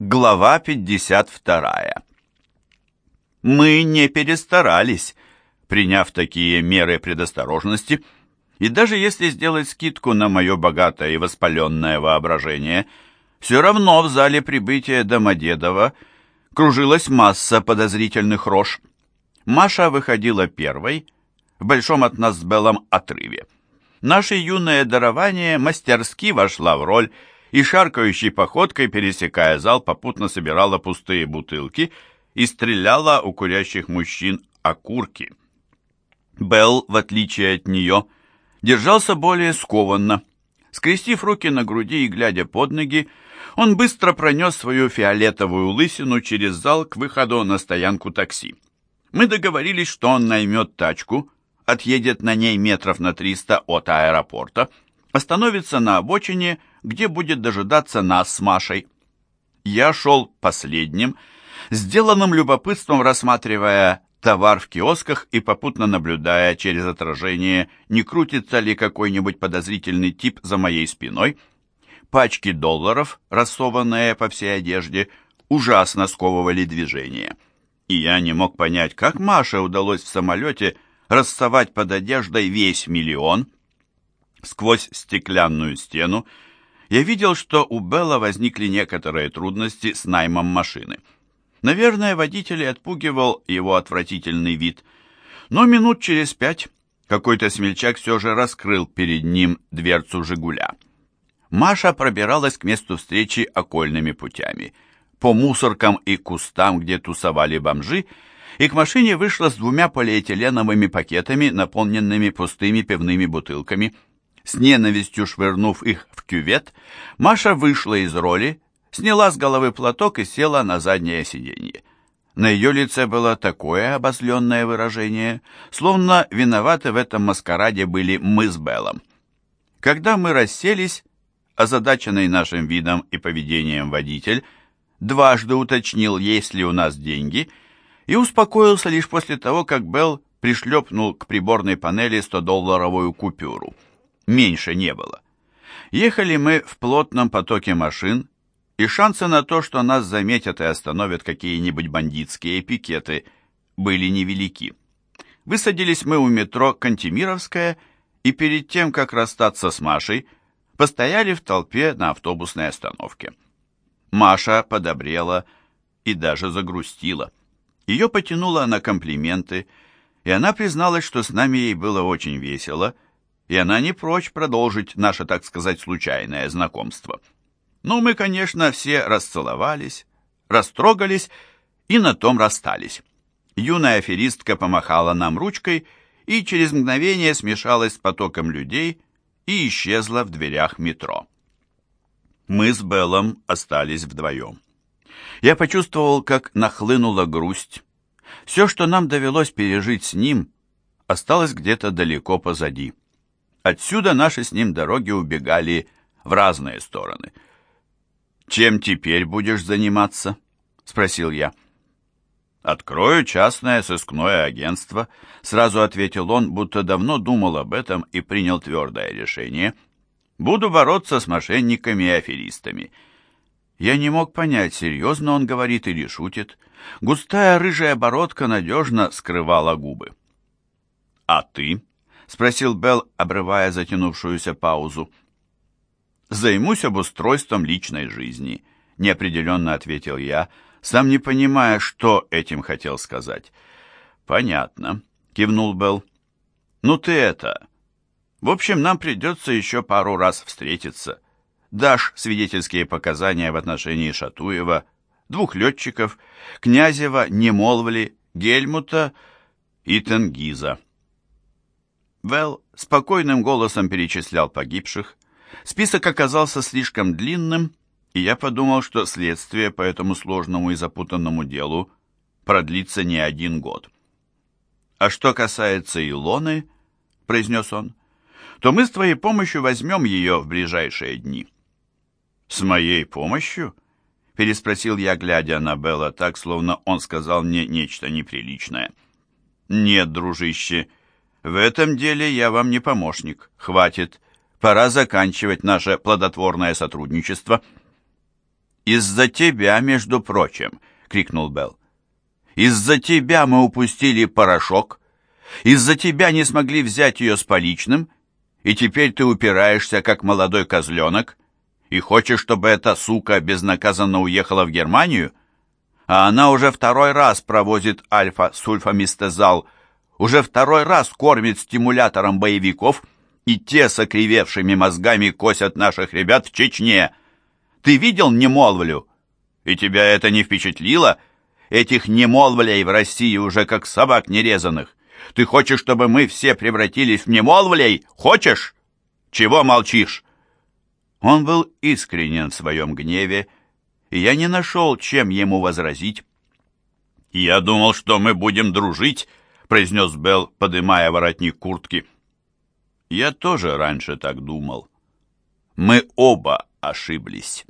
Глава 52. Мы не перестарались, приняв такие меры предосторожности, и даже если сделать скидку на мое богатое и воспаленное воображение, все равно в зале прибытия Домодедова кружилась масса подозрительных рож. Маша выходила первой, в большом от нас с Беллом отрыве. Наше юное дарование мастерски вошла в роль и шаркающей походкой, пересекая зал, попутно собирала пустые бутылки и стреляла у курящих мужчин окурки. Белл, в отличие от нее, держался более скованно. Скрестив руки на груди и глядя под ноги, он быстро пронес свою фиолетовую лысину через зал к выходу на стоянку такси. Мы договорились, что он наймет тачку, отъедет на ней метров на триста от аэропорта, остановится на обочине где будет дожидаться нас с Машей. Я шел последним, сделанным любопытством рассматривая товар в киосках и попутно наблюдая через отражение, не крутится ли какой-нибудь подозрительный тип за моей спиной. Пачки долларов, рассованные по всей одежде, ужасно сковывали движение. И я не мог понять, как Маше удалось в самолете рассовать под одеждой весь миллион. Сквозь стеклянную стену я видел, что у Белла возникли некоторые трудности с наймом машины. Наверное, водитель отпугивал его отвратительный вид, но минут через пять какой-то смельчак все же раскрыл перед ним дверцу «Жигуля». Маша пробиралась к месту встречи окольными путями, по мусоркам и кустам, где тусовали бомжи, и к машине вышла с двумя полиэтиленовыми пакетами, наполненными пустыми пивными бутылками – с ненавистью швырнув их в кювет, Маша вышла из роли, сняла с головы платок и села на заднее сиденье. На ее лице было такое обозленное выражение, словно виноваты в этом маскараде были мы с Беллом. Когда мы расселись, озадаченный нашим видом и поведением водитель дважды уточнил, есть ли у нас деньги, и успокоился лишь после того, как Белл пришлепнул к приборной панели 100-долларовую купюру меньше не было. Ехали мы в плотном потоке машин, и шансы на то, что нас заметят и остановят какие-нибудь бандитские пикеты, были невелики. Высадились мы у метро Кантемировская, и перед тем, как расстаться с Машей, постояли в толпе на автобусной остановке. Маша подобрела и даже загрустила. Ее потянуло на комплименты, и она призналась, что с нами ей было очень весело – и она не прочь продолжить наше, так сказать, случайное знакомство. Ну, мы, конечно, все расцеловались, растрогались и на том расстались. Юная аферистка помахала нам ручкой и через мгновение смешалась с потоком людей и исчезла в дверях метро. Мы с Беллом остались вдвоем. Я почувствовал, как нахлынула грусть. Все, что нам довелось пережить с ним, осталось где-то далеко позади. Отсюда наши с ним дороги убегали в разные стороны. «Чем теперь будешь заниматься?» — спросил я. «Открою частное сыскное агентство», — сразу ответил он, будто давно думал об этом и принял твердое решение. «Буду бороться с мошенниками и аферистами». Я не мог понять, серьезно он говорит или шутит. Густая рыжая бородка надежно скрывала губы. «А ты?» Спросил Белл, обрывая затянувшуюся паузу. «Займусь обустройством личной жизни», — неопределенно ответил я, сам не понимая, что этим хотел сказать. «Понятно», — кивнул Белл. «Ну ты это... В общем, нам придется еще пару раз встретиться. Дашь свидетельские показания в отношении Шатуева, двух летчиков, Князева, Немолвли, Гельмута и Тенгиза». Вэл спокойным голосом перечислял погибших. Список оказался слишком длинным, и я подумал, что следствие по этому сложному и запутанному делу продлится не один год. «А что касается Илоны», — произнес он, — «то мы с твоей помощью возьмем ее в ближайшие дни». «С моей помощью?» — переспросил я, глядя на Белла так, словно он сказал мне нечто неприличное. «Нет, дружище», в этом деле я вам не помощник. Хватит. Пора заканчивать наше плодотворное сотрудничество. «Из-за тебя, между прочим!» — крикнул Белл. «Из-за тебя мы упустили порошок, из-за тебя не смогли взять ее с поличным, и теперь ты упираешься, как молодой козленок, и хочешь, чтобы эта сука безнаказанно уехала в Германию? А она уже второй раз провозит альфа-сульфамистезал, уже второй раз кормит стимулятором боевиков, и те с окривевшими мозгами косят наших ребят в Чечне. Ты видел немолвлю? И тебя это не впечатлило? Этих немолвлей в России уже как собак нерезанных. Ты хочешь, чтобы мы все превратились в немолвлей? Хочешь? Чего молчишь?» Он был искренен в своем гневе, и я не нашел, чем ему возразить. «Я думал, что мы будем дружить», — произнес Белл, подымая воротник куртки. «Я тоже раньше так думал. Мы оба ошиблись».